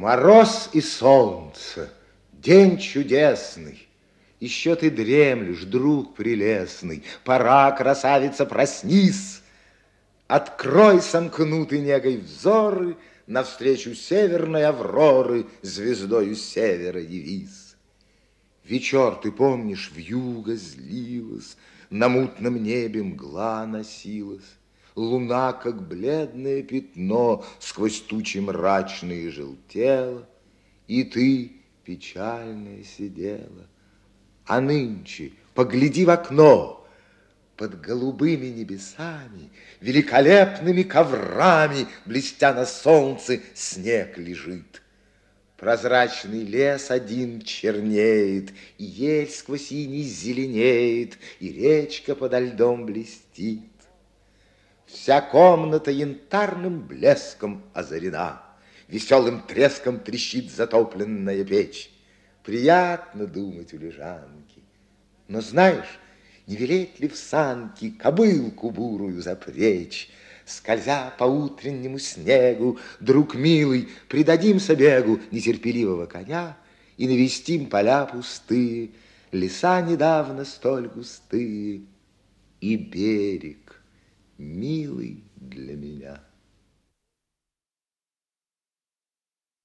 Мороз и солнце, день чудесный, Еще ты дремлешь, друг прелестный, Пора, красавица, проснись, Открой сомкнутый негой взоры Навстречу северной авроры Звездою севера явись. Вечер, ты помнишь, в юго злилась, На мутном небе мгла носилась, Луна, как бледное пятно, Сквозь тучи мрачные желтела, И ты, печальная, сидела. А нынче погляди в окно, Под голубыми небесами, Великолепными коврами, Блестя на солнце, снег лежит. Прозрачный лес один чернеет, И ель сквозь синий зеленеет, И речка подо льдом блестит. Вся комната янтарным блеском озарена, Веселым треском трещит затопленная печь. Приятно думать у лежанки. Но знаешь, не велеть ли в санки Кобылку бурую запречь, Скользя по утреннему снегу, Друг милый, придадимся бегу Нетерпеливого коня И навестим поля пустые, Леса недавно столь густые И берег, милый для меня.